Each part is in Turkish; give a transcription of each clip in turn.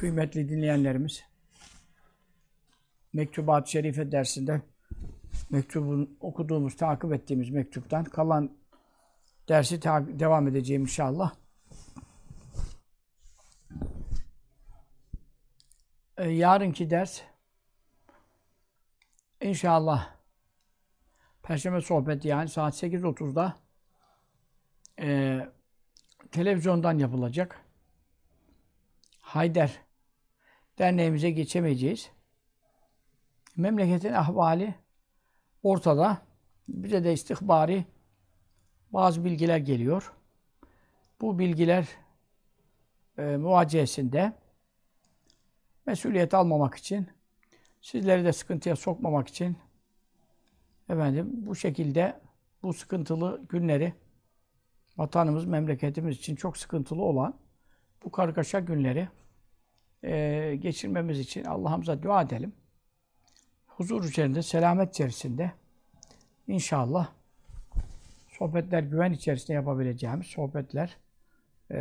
Kıymetli dinleyenlerimiz, Mektubat-ı Şerife dersinde mektubun okuduğumuz, takip ettiğimiz mektuptan kalan dersi devam edeceğim inşallah. Ee, yarınki ders İnşallah Perşembe sohbeti yani saat 8.30'da e, televizyondan yapılacak. Hayder derneğimize geçemeyeceğiz. Memleketin ahvali ortada. Bize de istihbari bazı bilgiler geliyor. Bu bilgiler e, muvaciyesinde mesuliyet almamak için Sizleri de sıkıntıya sokmamak için efendim bu şekilde bu sıkıntılı günleri vatanımız, memleketimiz için çok sıkıntılı olan bu kargaşa günleri e, geçirmemiz için Allah'ımıza dua edelim. Huzur içerisinde, selamet içerisinde inşallah sohbetler güven içerisinde yapabileceğimiz sohbetler e,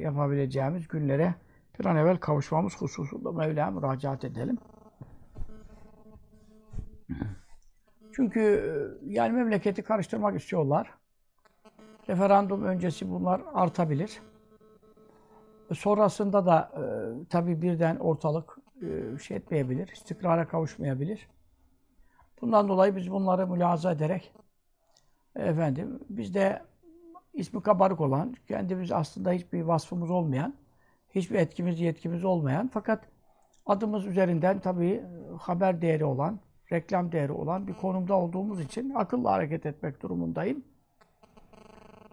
yapabileceğimiz günlere bir an evvel kavuşmamız hususunda Mevla'ya müracaat edelim. Çünkü e, yani memleketi karıştırmak istiyorlar. Referandum öncesi bunlar artabilir. E, sonrasında da e, tabii birden ortalık e, şey etmeyebilir, istikrara kavuşmayabilir. Bundan dolayı biz bunları mülahaza ederek efendim biz de ismi kabarık olan, kendimiz aslında hiçbir vasfımız olmayan, hiçbir etkimiz, yetkimiz olmayan fakat adımız üzerinden tabii haber değeri olan, reklam değeri olan bir konumda olduğumuz için akıllı hareket etmek durumundayım.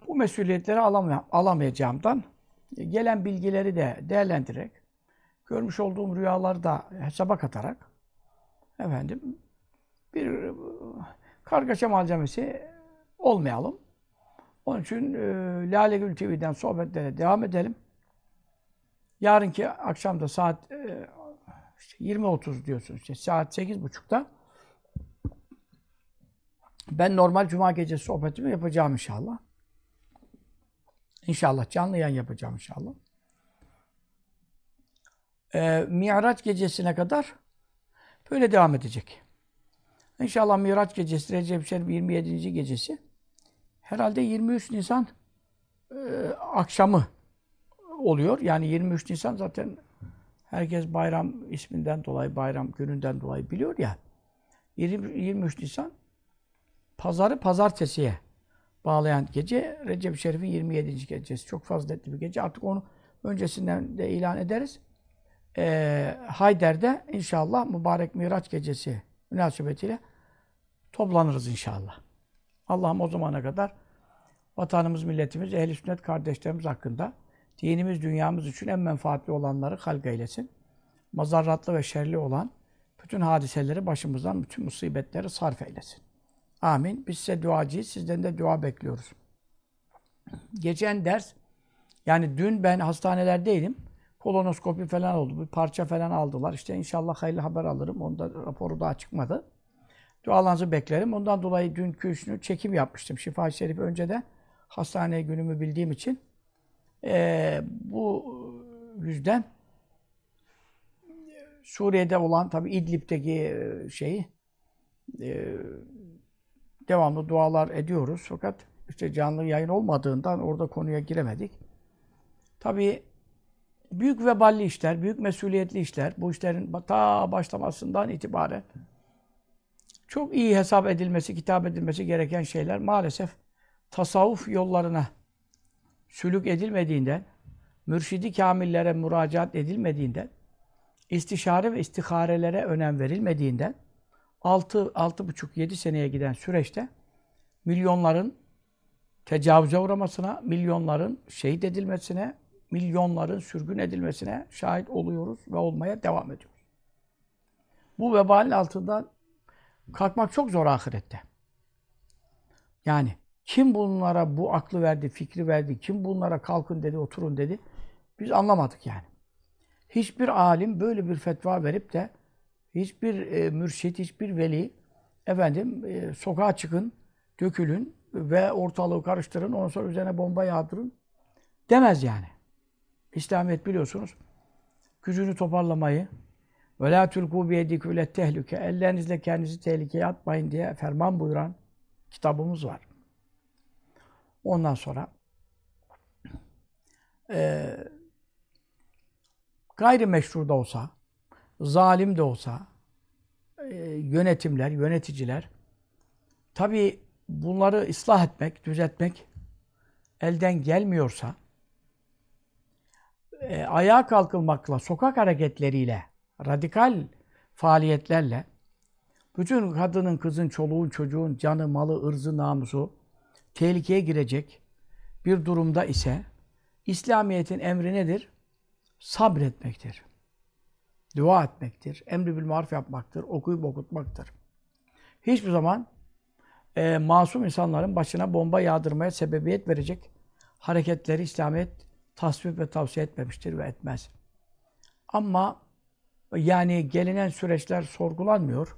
Bu mesuliyetleri alamay alamayacağımdan gelen bilgileri de değerlendirerek, görmüş olduğum rüyaları da hesaba katarak efendim bir kargaşa malzemesi olmayalım. Onun için e, Lale Gül TV'den sohbetlere devam edelim. Yarınki akşam da saat e, işte 20.30 diyorsunuz. İşte saat 8.30'da ben normal cuma gecesi sohbetimi yapacağım inşallah. İnşallah canlı yayın yapacağım inşallah. Ee, Miraç gecesine kadar böyle devam edecek. İnşallah Miraç gecesi, Recep Şerif 27. gecesi. Herhalde 23 Nisan e, akşamı oluyor. Yani 23 Nisan zaten herkes bayram isminden dolayı, bayram gününden dolayı biliyor ya. 20, 23 Nisan pazarı pazartesiye bağlayan gece Recep Şerif'in 27. gecesi. Çok faziletli bir gece. Artık onu öncesinden de ilan ederiz. Ee, Hayder'de inşallah mübarek Miraç gecesi münasebetiyle toplanırız inşallah. Allah'ım o zamana kadar vatanımız, milletimiz, ehl sünnet kardeşlerimiz hakkında dinimiz, dünyamız için en menfaatli olanları halk eylesin. Mazarratlı ve şerli olan bütün hadiseleri başımızdan, bütün musibetleri sarf eylesin. Amin. Biz size duacıyız. Sizden de dua bekliyoruz. Geçen ders, yani dün ben hastanelerdeydim. Kolonoskopi falan oldu. Bir parça falan aldılar. İşte inşallah hayırlı haber alırım. Onda raporu daha çıkmadı. Dualarınızı beklerim. Ondan dolayı dünkü üçünü çekim yapmıştım. Şifa-i Şerif önceden hastane günümü bildiğim için. Ee, bu yüzden Suriye'de olan tabi İdlib'deki şeyi e, devamlı dualar ediyoruz. Fakat işte canlı yayın olmadığından orada konuya giremedik. Tabii büyük veballi işler, büyük mesuliyetli işler, bu işlerin ta başlamasından itibaren çok iyi hesap edilmesi, kitap edilmesi gereken şeyler maalesef tasavvuf yollarına sülük edilmediğinden, mürşidi kamillere müracaat edilmediğinden, istişare ve istiharelere önem verilmediğinden, 6 6,5-7 seneye giden süreçte milyonların tecavüze uğramasına, milyonların şehit edilmesine, milyonların sürgün edilmesine şahit oluyoruz ve olmaya devam ediyoruz. Bu vebalin altından kalkmak çok zor ahirette. Yani kim bunlara bu aklı verdi, fikri verdi, kim bunlara kalkın dedi, oturun dedi, biz anlamadık yani. Hiçbir alim böyle bir fetva verip de hiçbir e, mürşit, hiçbir veli efendim e, sokağa çıkın, dökülün ve ortalığı karıştırın, ondan sonra üzerine bomba yağdırın demez yani. İslamiyet biliyorsunuz gücünü toparlamayı ve la tulku bi yedikü tehlike ellerinizle kendinizi tehlikeye atmayın diye ferman buyuran kitabımız var. Ondan sonra e, gayrimeşru da olsa, zalim de olsa, e, yönetimler, yöneticiler tabi bunları ıslah etmek, düzeltmek elden gelmiyorsa e, ayağa kalkılmakla, sokak hareketleriyle, radikal faaliyetlerle bütün kadının, kızın, çoluğun, çocuğun canı, malı, ırzı, namusu tehlikeye girecek bir durumda ise İslamiyet'in emri nedir? Sabretmektir. Dua etmektir. Emri bil maruf yapmaktır. Okuyup okutmaktır. Hiçbir zaman e, masum insanların başına bomba yağdırmaya sebebiyet verecek hareketleri İslamiyet tasvip ve tavsiye etmemiştir ve etmez. Ama yani gelinen süreçler sorgulanmıyor.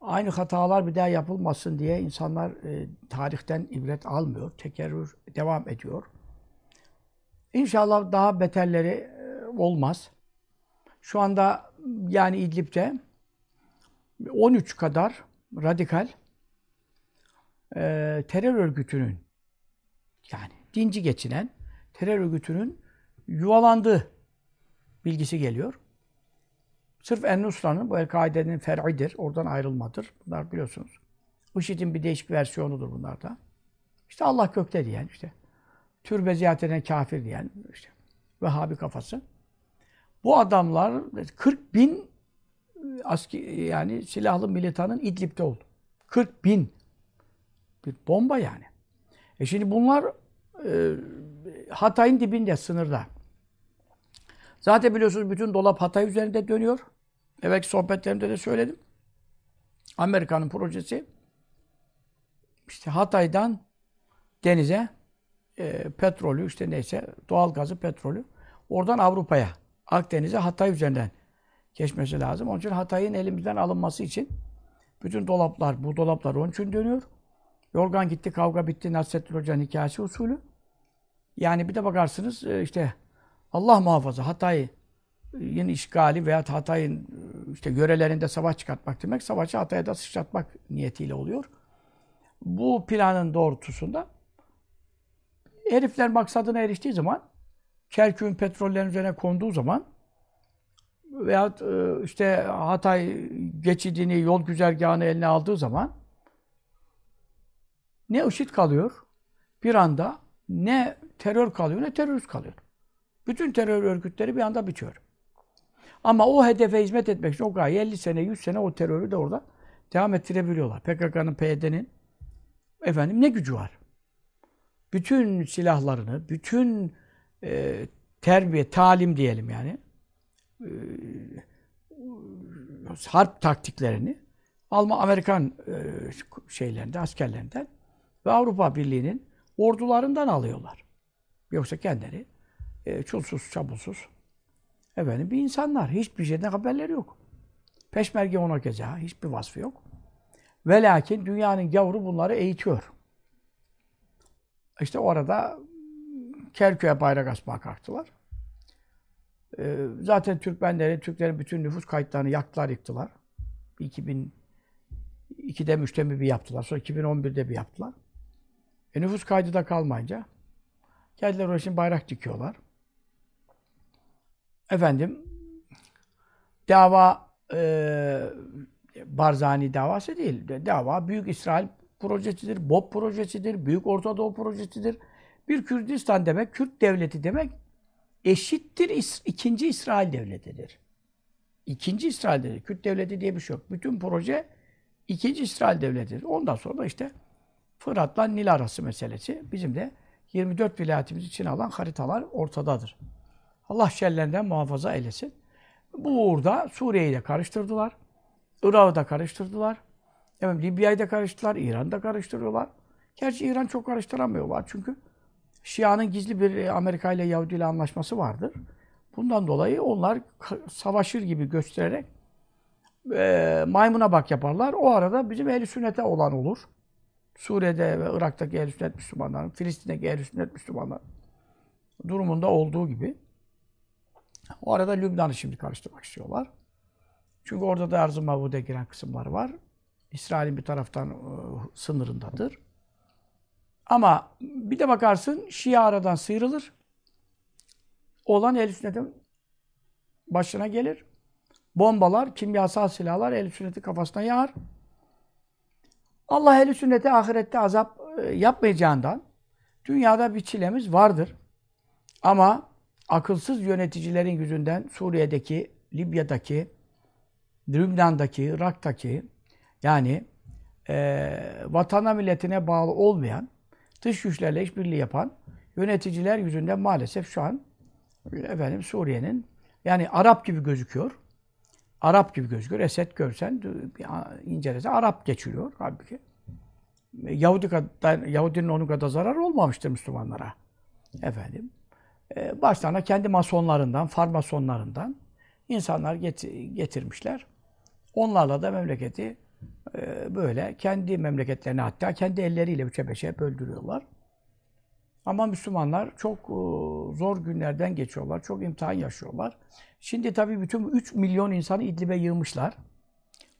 Aynı hatalar bir daha yapılmasın diye insanlar e, tarihten ibret almıyor. Tekerrür devam ediyor. İnşallah daha beterleri e, olmaz. Şu anda yani İdlib'de 13 kadar radikal e, terör örgütünün yani dinci geçinen terör örgütünün yuvalandığı bilgisi geliyor. Sırf En-Nusra'nın, bu El-Kaide'nin fer'idir. Oradan ayrılmadır. Bunlar biliyorsunuz. IŞİD'in bir değişik versiyonudur bunlar da. İşte Allah kökte diyen, işte türbe ziyaret eden kafir diyen, işte Vehhabi kafası. Bu adamlar 40 bin aski, yani silahlı militanın İdlib'de oldu. 40 bin. Bir bomba yani. E şimdi bunlar e, Hatay'ın dibinde, sınırda. Zaten biliyorsunuz bütün dolap Hatay üzerinde dönüyor. Evvelki sohbetlerimde de söyledim. Amerika'nın projesi işte Hatay'dan denize e, petrolü işte neyse doğal gazı petrolü oradan Avrupa'ya Akdeniz'e Hatay üzerinden geçmesi lazım. Onun için Hatay'ın elimizden alınması için bütün dolaplar, bu dolaplar onun için dönüyor. Yorgan gitti, kavga bitti, Nasrettin Hoca'nın hikayesi usulü. Yani bir de bakarsınız e, işte Allah muhafaza Hatay'ın işgali veya Hatay'ın e, işte yörelerinde savaş çıkartmak demek, savaşı Hatay'a da sıçratmak niyetiyle oluyor. Bu planın doğrultusunda herifler maksadına eriştiği zaman Kerkük'ün petrollerin üzerine konduğu zaman veya e, işte Hatay geçidini, yol güzergahını eline aldığı zaman ne IŞİD kalıyor bir anda ne terör kalıyor ne terörist kalıyor. Bütün terör örgütleri bir anda bitiyor. Ama o hedefe hizmet etmek için o gaye 50 sene, 100 sene o terörü de orada devam ettirebiliyorlar. PKK'nın, PYD'nin efendim ne gücü var? Bütün silahlarını, bütün e, terbiye, talim diyelim yani e, harp taktiklerini Alman, Amerikan e, şeylerinden, askerlerinden ve Avrupa Birliği'nin ordularından alıyorlar. Yoksa kendileri e, çulsuz, çabulsuz efendim bir insanlar. Hiçbir şeyden haberleri yok. Peşmerge ona keza hiçbir vasfı yok. Ve lakin dünyanın gavuru bunları eğitiyor. İşte orada Kerkük'e bayrak asmaya kalktılar. Ee, zaten Türkmenlerin, Türklerin bütün nüfus kayıtlarını yaktılar, yıktılar. 2002'de, 3'te bir yaptılar. Sonra 2011'de bir yaptılar. E nüfus kaydı da kalmayınca geldiler oraya şimdi bayrak dikiyorlar. Efendim dava e, Barzani davası değil. Dava Büyük İsrail projesidir, BOP projesidir, Büyük Orta Doğu projesidir. Bir Kürdistan demek, Kürt devleti demek eşittir İs ikinci İsrail devletidir. İkinci İsrail devleti. Kürt devleti diye bir şey yok. Bütün proje ikinci İsrail devletidir. Ondan sonra işte Fırat'la Nil arası meselesi. Bizim de 24 vilayetimiz için alan haritalar ortadadır. Allah şerlerinden muhafaza eylesin. Bu uğurda Suriye'yi de karıştırdılar. Irak'ı da karıştırdılar. Evet, Libya'yı da karıştırdılar. İran'ı da karıştırıyorlar. Gerçi İran çok karıştıramıyorlar çünkü Şia'nın gizli bir Amerika ile Yahudi ile anlaşması vardır. Bundan dolayı onlar savaşır gibi göstererek e, maymuna bak yaparlar. O arada bizim ehl sünnete olan olur. Suriye'de ve Irak'taki ehl sünnet Müslümanların, Filistin'deki ehl sünnet Müslümanlar durumunda olduğu gibi. O arada Lübnan'ı şimdi karıştırmak istiyorlar. Çünkü orada da Arz-ı Mavud'e giren kısımları var. İsrail'in bir taraftan e, sınırındadır. Ama bir de bakarsın Şia aradan sıyrılır. Olan ehl sünnetin başına gelir. Bombalar, kimyasal silahlar ehl sünneti kafasına yağar. Allah ehl sünnete ahirette azap e, yapmayacağından dünyada bir çilemiz vardır. Ama akılsız yöneticilerin yüzünden Suriye'deki, Libya'daki, Lübnan'daki, Irak'taki yani e, vatana milletine bağlı olmayan, dış güçlerle işbirliği yapan yöneticiler yüzünden maalesef şu an efendim Suriye'nin yani Arap gibi gözüküyor. Arap gibi gözüküyor. Esed görsen incelese Arap geçiriyor halbuki. Yahudi kadar, Yahudinin onun kadar zarar olmamıştır Müslümanlara. Efendim. E, başlarına kendi masonlarından, farmasonlarından insanlar getirmişler. Onlarla da memleketi böyle kendi memleketlerini hatta kendi elleriyle üçe beşe böldürüyorlar. Ama Müslümanlar çok e, zor günlerden geçiyorlar. Çok imtihan yaşıyorlar. Şimdi tabii bütün 3 milyon insanı İdlib'e yığmışlar.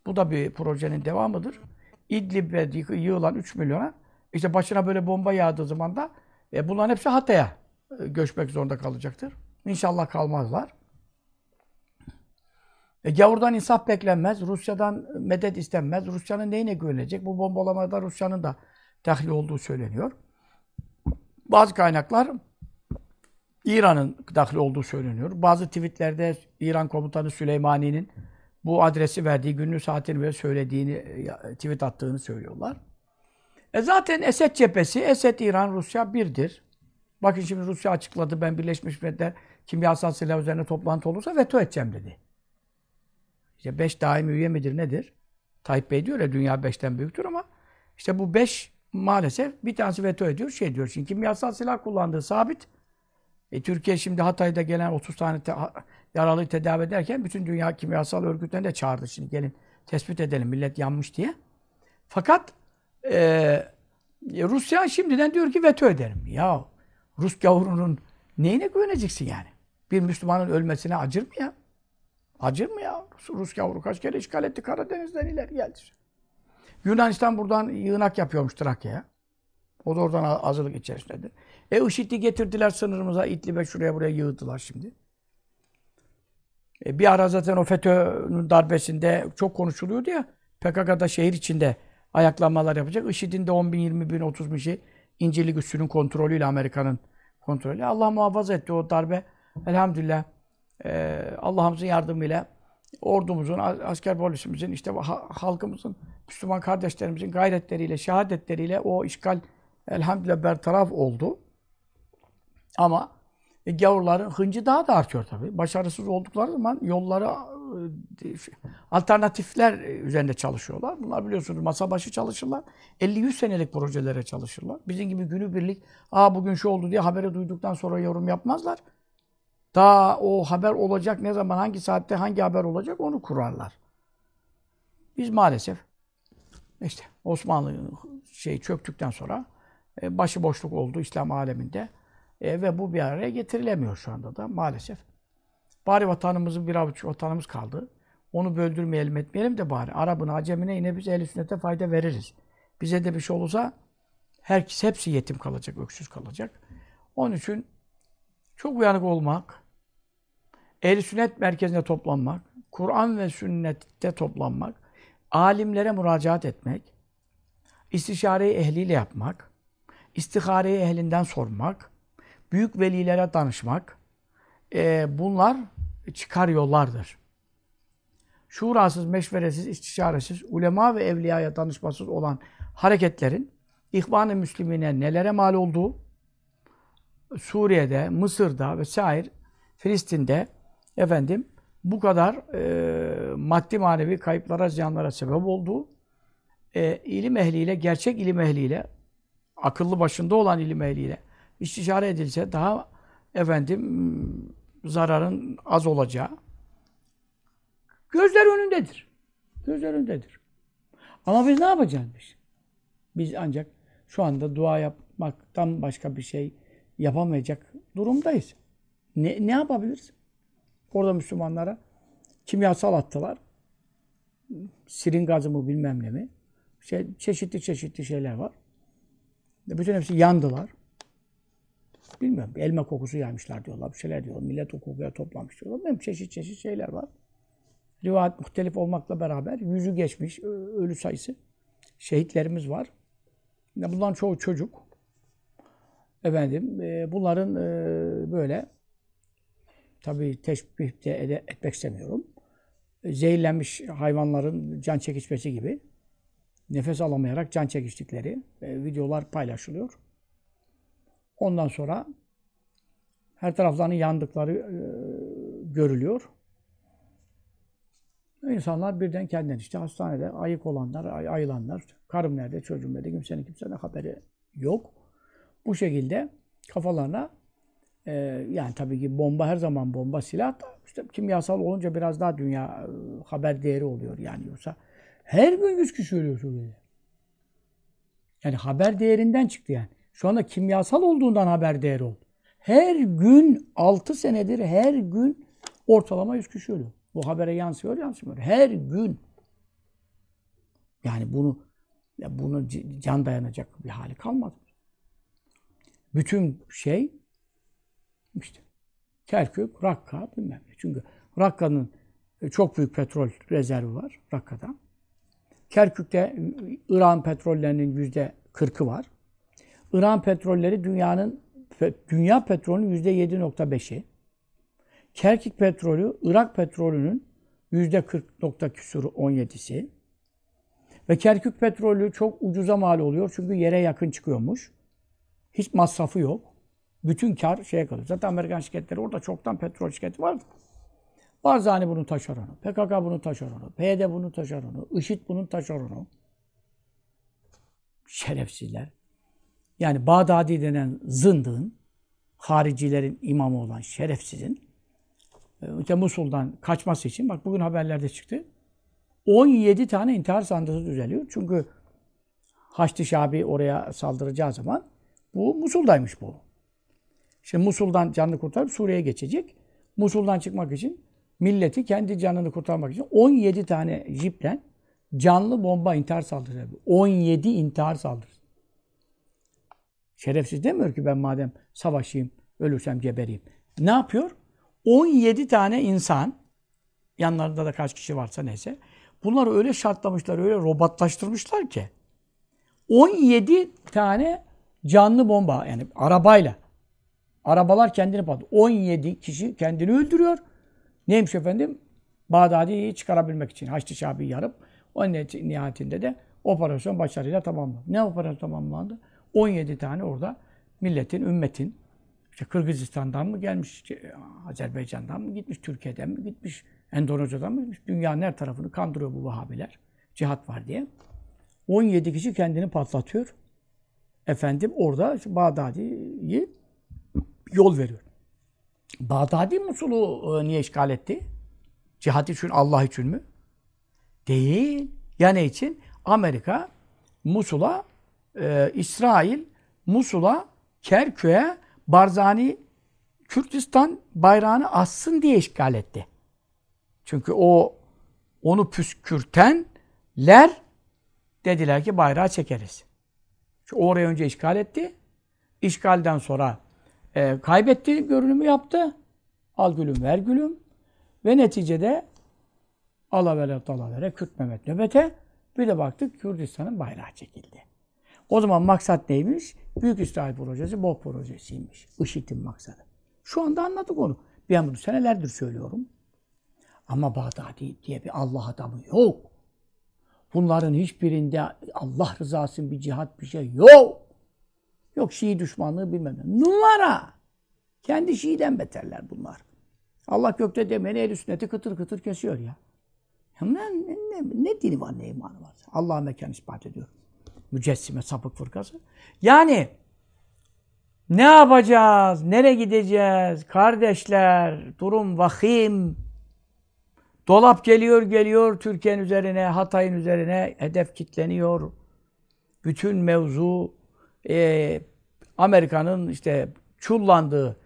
Bu da bir projenin devamıdır. İdlib'e yığılan 3 milyona işte başına böyle bomba yağdığı zaman da e, bunların hepsi Hatay'a e, göçmek zorunda kalacaktır. İnşallah kalmazlar. E, gavurdan insaf beklenmez. Rusya'dan medet istenmez. Rusya'nın neyine güvenecek? Bu bombalamada Rusya'nın da dahli olduğu söyleniyor. Bazı kaynaklar İran'ın dahli olduğu söyleniyor. Bazı tweetlerde İran komutanı Süleymani'nin bu adresi verdiği, günlük saatini ve söylediğini, tweet attığını söylüyorlar. E zaten Esed cephesi, Esed, İran, Rusya birdir. Bakın şimdi Rusya açıkladı, ben Birleşmiş Milletler kimyasal silah üzerine toplantı olursa veto edeceğim dedi. İşte beş daimi üye midir nedir? Tayyip Bey diyor ya dünya beşten büyüktür ama işte bu beş maalesef bir tanesi veto ediyor, şey diyor. Şimdi kimyasal silah kullandığı sabit. E, Türkiye şimdi Hatay'da gelen 30 tane te yaralıyı tedavi ederken bütün dünya kimyasal örgütlerini de çağırdı. Şimdi gelin tespit edelim millet yanmış diye. Fakat e, Rusya şimdiden diyor ki veto ederim. Ya Rus gavurunun neyine güveneceksin yani? Bir Müslümanın ölmesine acır mı ya? Acır mı ya? Rus gavuru kaç kere işgal etti Karadeniz'den ileri geldi. Yunanistan buradan yığınak yapıyormuş Trakya'ya. O da oradan hazırlık içerisindedir. E IŞİD'i getirdiler sınırımıza, İdlib'e şuraya buraya yığdılar şimdi. E bir ara zaten o FETÖ'nün darbesinde çok konuşuluyordu ya. PKK'da şehir içinde ayaklanmalar yapacak. IŞİD'in de 10 bin, 20 bin, 30 bin şey İncirlik üssünün kontrolüyle Amerika'nın kontrolü. Allah muhafaza etti o darbe. Elhamdülillah e, Allah'ımızın yardımıyla ordumuzun, asker polisimizin, işte halkımızın, Müslüman kardeşlerimizin gayretleriyle, şehadetleriyle o işgal elhamdülillah bertaraf oldu. Ama e, gavurların hıncı daha da artıyor tabii. Başarısız oldukları zaman yolları e, alternatifler üzerinde çalışıyorlar. Bunlar biliyorsunuz masa başı çalışırlar. 50-100 senelik projelere çalışırlar. Bizim gibi günübirlik, aa bugün şu oldu diye haberi duyduktan sonra yorum yapmazlar. Daha o haber olacak ne zaman, hangi saatte hangi haber olacak onu kurarlar. Biz maalesef işte Osmanlı şey çöktükten sonra e, başıboşluk oldu İslam aleminde. E, ve bu bir araya getirilemiyor şu anda da maalesef. Bari vatanımızın bir avuç vatanımız kaldı. Onu böldürmeyelim etmeyelim de bari. Arabına, Acemine yine biz ehl sünnete fayda veririz. Bize de bir şey olursa herkes hepsi yetim kalacak, öksüz kalacak. Onun için çok uyanık olmak, ehl sünnet merkezine toplanmak, Kur'an ve sünnette toplanmak, alimlere müracaat etmek, istişareyi ehliyle yapmak, istihareyi ehlinden sormak, büyük velilere danışmak, e, bunlar çıkar yollardır. Şurasız, meşveresiz, istişaresiz, ulema ve evliyaya danışmasız olan hareketlerin İhvan-ı Müslümine nelere mal olduğu, Suriye'de, Mısır'da vesaire Filistin'de efendim bu kadar e, maddi manevi kayıplara, ziyanlara sebep olduğu e, ilim ehliyle, gerçek ilim ehliyle, akıllı başında olan ilim ehliyle istişare edilse daha efendim zararın az olacağı gözler önündedir. Gözler önündedir. Ama biz ne yapacağız biz? Biz ancak şu anda dua yapmaktan başka bir şey yapamayacak durumdayız. Ne, ne yapabiliriz? Orada Müslümanlara kimyasal attılar. Sirin gazı mı bilmem ne mi? Şey, çeşitli çeşitli şeyler var. Bütün hepsi yandılar. Bilmiyorum. Elma kokusu yaymışlar diyorlar. Bir şeyler diyorlar. Millet o kokuya toplamış diyorlar. Benim çeşit çeşit şeyler var. Rivayet muhtelif olmakla beraber yüzü geçmiş ölü sayısı. Şehitlerimiz var. Bunların çoğu çocuk. Efendim, e, bunların e, böyle tabii teşbih de etmek istemiyorum. Zehirlenmiş hayvanların can çekişmesi gibi nefes alamayarak can çekiştikleri e, videolar paylaşılıyor. Ondan sonra her taraflarının yandıkları e, görülüyor. İnsanlar birden kendinden işte hastanede ayık olanlar, ay, ayılanlar, karım nerede, çocuğum nerede, kimsenin kimsenin haberi yok. Bu şekilde kafalarına e, yani tabii ki bomba her zaman bomba silah da işte kimyasal olunca biraz daha dünya e, haber değeri oluyor yani yoksa her gün yüz kişi ölüyor Suriye'de. Yani haber değerinden çıktı yani. Şu anda kimyasal olduğundan haber değeri oldu. Her gün 6 senedir her gün ortalama 100 kişi ölüyor. Bu habere yansıyor, yansımıyor. Her gün. Yani bunu ya bunu can dayanacak bir hali kalmadı. Bütün şey işte Kerkük, Rakka bilmem ne. Çünkü Rakka'nın çok büyük petrol rezervi var Rakka'da. Kerkük'te İran petrollerinin yüzde kırkı var. İran petrolleri dünyanın dünya petrolünün yüzde yedi nokta beşi. Kerkük petrolü Irak petrolünün yüzde kırk nokta küsuru on yedisi. Ve Kerkük petrolü çok ucuza mal oluyor çünkü yere yakın çıkıyormuş. Hiç masrafı yok. Bütün kar şeye kalıyor. Zaten Amerikan şirketleri orada çoktan petrol şirketi vardı. Barzani bunun taşeronu, PKK bunun taşeronu, PYD bunun taşeronu, IŞİD bunun taşeronu. Şerefsizler. Yani Bağdadi denen zındığın, haricilerin imamı olan şerefsizin e, işte Musul'dan kaçması için, bak bugün haberlerde çıktı, 17 tane intihar sandığı düzeliyor. Çünkü Haçlı Şabi oraya saldıracağı zaman bu Musul'daymış bu. Şimdi Musul'dan canını kurtarıp Suriye'ye geçecek. Musul'dan çıkmak için milleti kendi canını kurtarmak için 17 tane jiple canlı bomba intihar saldırısı 17 intihar saldırısı. Şerefsiz demiyor ki ben madem savaşayım, ölürsem gebereyim. Ne yapıyor? 17 tane insan, yanlarında da kaç kişi varsa neyse, bunları öyle şartlamışlar, öyle robotlaştırmışlar ki 17 tane canlı bomba yani arabayla arabalar kendini patlıyor. 17 kişi kendini öldürüyor. Neymiş efendim? Bağdadi'yi çıkarabilmek için Haçlı Şabi'yi yarıp o nihayetinde de operasyon başarıyla tamamlandı. Ne operasyon tamamlandı? 17 tane orada milletin, ümmetin işte Kırgızistan'dan mı gelmiş, Azerbaycan'dan mı gitmiş, Türkiye'den mi gitmiş, Endonezya'dan mı gitmiş? Dünyanın her tarafını kandırıyor bu Vahabiler. Cihat var diye. 17 kişi kendini patlatıyor. Efendim orada Bağdadi'yi yol veriyor. Bağdadi Musul'u e, niye işgal etti? Cihat için, Allah için mi? Değil. Ya ne için? Amerika Musul'a, e, İsrail Musul'a, Kerkük'e, Barzani Kürtistan bayrağını assın diye işgal etti. Çünkü o onu püskürtenler dediler ki bayrağı çekeriz. Çünkü oraya önce işgal etti. İşgalden sonra e, kaybetti, görünümü yaptı. Al gülüm, ver gülüm. Ve neticede alavere dalavere Kürt Mehmet nöbete bir de baktık Kürdistan'ın bayrağı çekildi. O zaman maksat neymiş? Büyük İsrail projesi, BOP projesiymiş. IŞİD'in maksadı. Şu anda anladık onu. Ben bunu senelerdir söylüyorum. Ama Bağdadi diye bir Allah adamı yok. Bunların hiçbirinde Allah rızası bir cihat bir şey yok. Yok Şii düşmanlığı bilmem ne. Numara. Kendi Şii'den beterler bunlar. Allah gökte demeni el sünneti kıtır kıtır kesiyor ya. ya ne, ne, ne, dini var ne imanı var? Allah'a mekan ispat ediyor. Mücessime sapık fırkası. Yani ne yapacağız? Nereye gideceğiz? Kardeşler, durum vahim. Dolap geliyor geliyor Türkiye'nin üzerine, Hatay'ın üzerine hedef kitleniyor. Bütün mevzu e, Amerika'nın işte çullandığı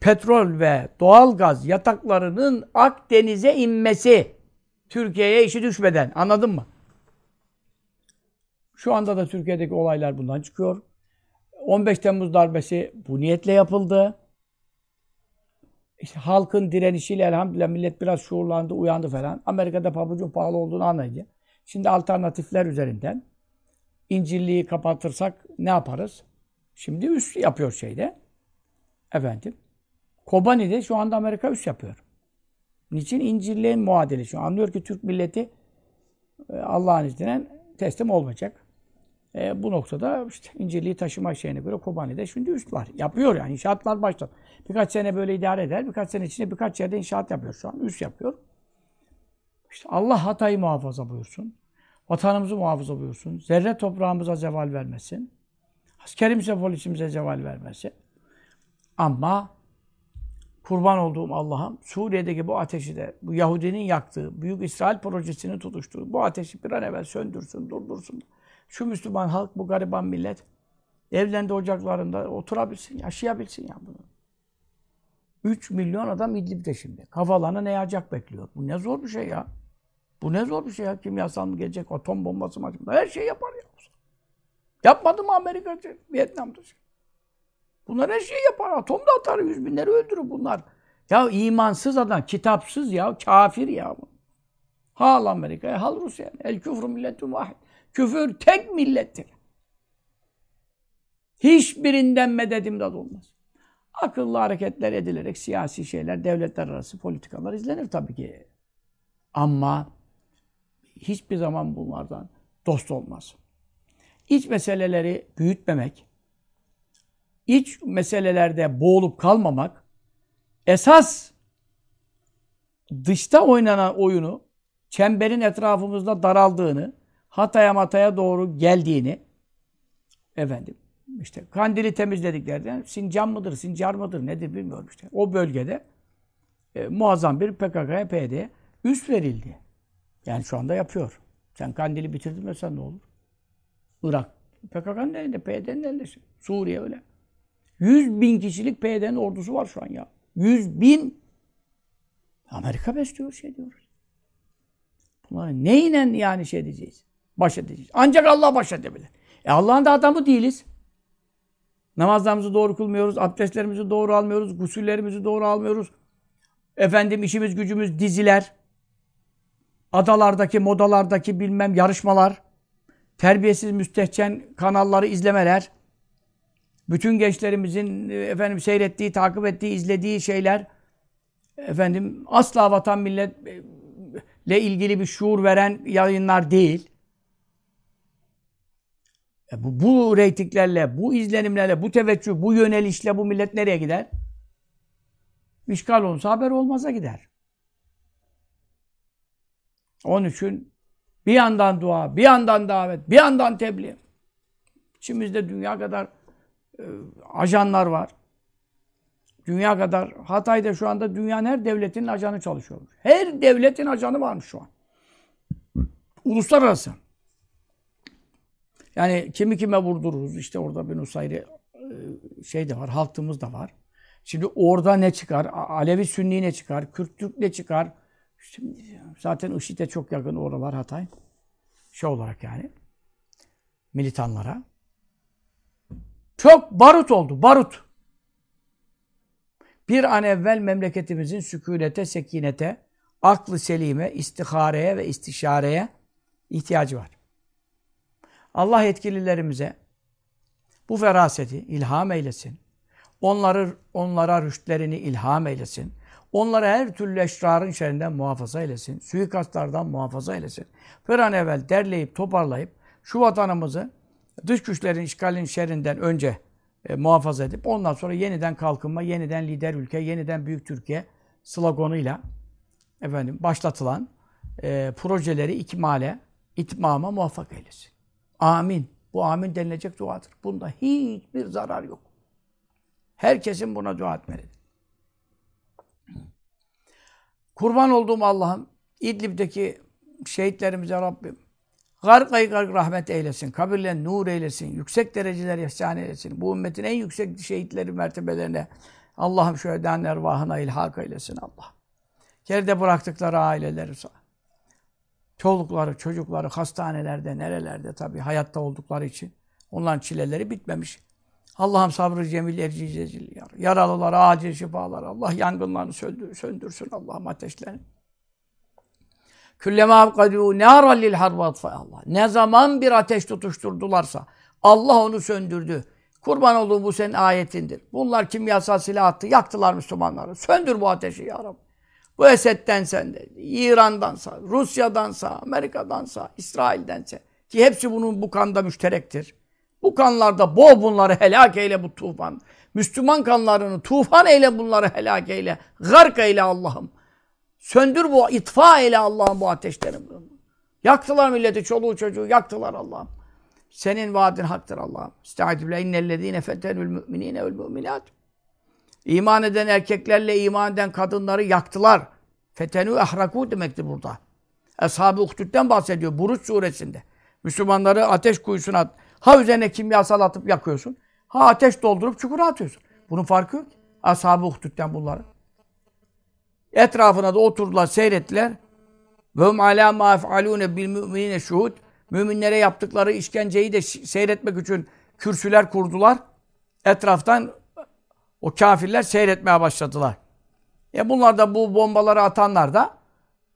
petrol ve doğal gaz yataklarının Akdeniz'e inmesi. Türkiye'ye işi düşmeden. Anladın mı? Şu anda da Türkiye'deki olaylar bundan çıkıyor. 15 Temmuz darbesi bu niyetle yapıldı. İşte halkın direnişiyle elhamdülillah millet biraz şuurlandı, uyandı falan. Amerika'da pabucun pahalı olduğunu anlayınca. Şimdi alternatifler üzerinden İncirliği kapatırsak ne yaparız? Şimdi üst yapıyor şeyde. Efendim. Kobani'de şu anda Amerika üst yapıyor. Niçin? İncirliğin muadili. Şu anlıyor ki Türk milleti e, Allah'ın izniyle teslim olmayacak. E, bu noktada işte İncirliği taşıma şeyine göre Kobani'de şimdi üst var. Yapıyor yani. inşaatlar başladı. Birkaç sene böyle idare eder. Birkaç sene içinde birkaç yerde inşaat yapıyor şu an. Üst yapıyor. İşte Allah Hatay'ı muhafaza buyursun. Vatanımızı muhafaza buyursun. Zerre toprağımıza zeval vermesin. Askerimize, polisimize zeval vermesin. Ama kurban olduğum Allah'ım Suriye'deki bu ateşi de, bu Yahudinin yaktığı, Büyük İsrail projesini tutuştuğu bu ateşi bir an evvel söndürsün, durdursun. Şu Müslüman halk, bu gariban millet evlerinde, ocaklarında oturabilsin, yaşayabilsin ya bunu. 3 milyon adam İdlib'de şimdi. Kafalarına ne yağacak bekliyor. Bu ne zor bir şey ya. Bu ne zor bir şey ya. Kimyasal mı gelecek, atom bombası mı? Her şey yapar ya. Yapmadı mı Amerika, Vietnam'da? Bunlar her şeyi yapar. Atom da atar, yüz binleri öldürür bunlar. Ya imansız adam, kitapsız ya, kafir ya. Hal Amerika, hal Rusya. El küfrü milletun vahid. Küfür tek millettir. Hiçbirinden mededim de olmaz. Akıllı hareketler edilerek siyasi şeyler, devletler arası politikalar izlenir tabii ki. Ama hiçbir zaman bunlardan dost olmaz. İç meseleleri büyütmemek, iç meselelerde boğulup kalmamak, esas dışta oynanan oyunu, çemberin etrafımızda daraldığını, hataya mataya doğru geldiğini, efendim, işte kandili temizlediklerden Sincan mıdır, Sincar mıdır, nedir bilmiyorum işte. O bölgede e, muazzam bir PKK'ya, PYD'ye üst verildi. Yani şu anda yapıyor. Sen kandili bitirdin mesela ne olur? Irak. PKK'nın elinde, PYD'nin elinde. Suriye öyle. 100 bin kişilik PYD'nin ordusu var şu an ya. 100 bin. Amerika besliyor şey diyoruz. Bunları neyle yani şey edeceğiz? Baş edeceğiz. Ancak Allah baş edebilir. E Allah'ın da adamı değiliz. Namazlarımızı doğru kılmıyoruz, abdestlerimizi doğru almıyoruz, gusüllerimizi doğru almıyoruz. Efendim işimiz gücümüz diziler, adalardaki, modalardaki bilmem yarışmalar, terbiyesiz müstehcen kanalları izlemeler, bütün gençlerimizin e, efendim seyrettiği, takip ettiği, izlediği şeyler efendim asla vatan milletle ilgili bir şuur veren yayınlar değil. E bu, bu reytinglerle, bu izlenimlerle, bu teveccüh, bu yönelişle bu millet nereye gider? İşgal olursa haber olmaza gider. Onun için bir yandan dua, bir yandan davet, bir yandan tebliğ. İçimizde dünya kadar e, ajanlar var. Dünya kadar, Hatay'da şu anda dünyanın her devletinin ajanı çalışıyor. Her devletin ajanı varmış şu an. Uluslararası. Yani kimi kime vurdururuz. İşte orada Nusayri e, şey de var, halkımız da var. Şimdi orada ne çıkar? Alevi Sünni ne çıkar? Kürt Türk ne çıkar? Şimdi zaten IŞİD'e çok yakın oralar Hatay. Şey olarak yani. Militanlara. Çok barut oldu, barut. Bir an evvel memleketimizin sükunete, sekinete, aklı selime, istihareye ve istişareye ihtiyacı var. Allah yetkililerimize bu feraseti ilham eylesin. Onları, onlara rüştlerini ilham eylesin. Onları her türlü eşrarın şerrinden muhafaza eylesin. Suikastlardan muhafaza eylesin. Bir an evvel derleyip toparlayıp şu vatanımızı dış güçlerin işgalin şerrinden önce e, muhafaza edip ondan sonra yeniden kalkınma, yeniden lider ülke, yeniden büyük Türkiye sloganıyla efendim başlatılan e, projeleri ikmale, itmama muvaffak eylesin. Amin. Bu amin denilecek duadır. Bunda hiçbir zarar yok. Herkesin buna dua etmelidir. Kurban olduğum Allah'ım İdlib'deki şehitlerimize Rabbim gargayı garg rahmet eylesin, kabirlerini nur eylesin, yüksek dereceler ihsan eylesin. Bu ümmetin en yüksek şehitleri mertebelerine Allah'ım şu eden ervahına ilhak eylesin Allah. Geride bıraktıkları aileleri çolukları, çocukları hastanelerde, nerelerde tabii hayatta oldukları için onların çileleri bitmemiş. Allah'ım sabrı cemil erci cezil yar. Yaralılara acil şifalar. Allah yangınlarını söndür, söndürsün Allah'ım ateşlerini. Külleme avkadû nâran lil harbat Allah. Ne zaman bir ateş tutuşturdularsa Allah onu söndürdü. Kurban olduğu bu senin ayetindir. Bunlar kimyasal silah attı, yaktılar Müslümanları. Söndür bu ateşi ya Rabbi. Bu Esed'den sende, İran'dansa, Rusya'dansa, Amerika'dansa, İsrail'dense ki hepsi bunun bu kanda müşterektir. Bu kanlarda boğ bunları helak eyle bu tufan. Müslüman kanlarını tufan eyle bunları helak eyle. Gark eyle Allah'ım. Söndür bu, itfa eyle Allah'ım bu ateşleri. Yaktılar milleti, çoluğu çocuğu yaktılar Allah'ım. Senin vaadin haktır Allah'ım. Estaizu billah innellezine fetenül müminine vel müminat. İman eden erkeklerle iman eden kadınları yaktılar. Fetenü ahraku demektir burada. Ashab-ı bahsediyor Buruç suresinde. Müslümanları ateş kuyusuna. Ha üzerine kimyasal atıp yakıyorsun. Ha ateş doldurup çukura atıyorsun. Bunun farkı yok. Ashab-ı Uhdud'den bunları. Etrafına da oturdular, seyrettiler. Ve hum alâ mâ ef'alûne bil müminine şuhud. Müminlere yaptıkları işkenceyi de seyretmek için kürsüler kurdular. Etraftan o kafirler seyretmeye başladılar. E bunlar da bu bombaları atanlar da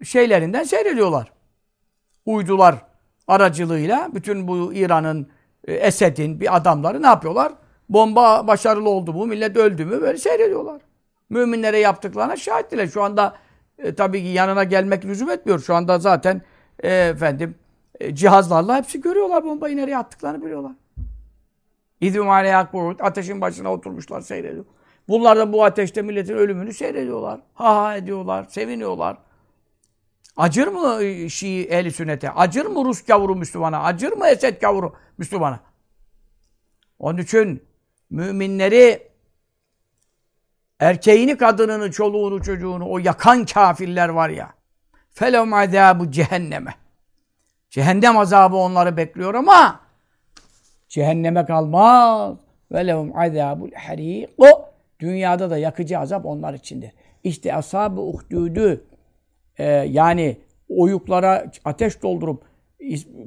şeylerinden seyrediyorlar. Uydular aracılığıyla bütün bu İran'ın, e, Esed'in bir adamları ne yapıyorlar? Bomba başarılı oldu mu, millet öldü mü böyle seyrediyorlar. Müminlere yaptıklarına şahittiler. Şu anda e, tabii ki yanına gelmek lüzum etmiyor. Şu anda zaten e, efendim e, cihazlarla hepsi görüyorlar bombayı nereye attıklarını biliyorlar. İzmü aleyhak ateşin başına oturmuşlar seyrediyor. Bunlar da bu ateşte milletin ölümünü seyrediyorlar. Ha ha ediyorlar, seviniyorlar. Acır mı Şii ehli sünnete? Acır mı Rus gavuru Müslümana? Acır mı Esed gavuru Müslümana? Onun için müminleri erkeğini, kadınını, çoluğunu, çocuğunu o yakan kafirler var ya. Felem azâbu cehenneme. Cehennem azabı onları bekliyor ama cehenneme kalmaz. Ve lehum azâbul harîk. Dünyada da yakıcı azap onlar içindir. İşte ashab-ı uhdudü e, yani oyuklara ateş doldurup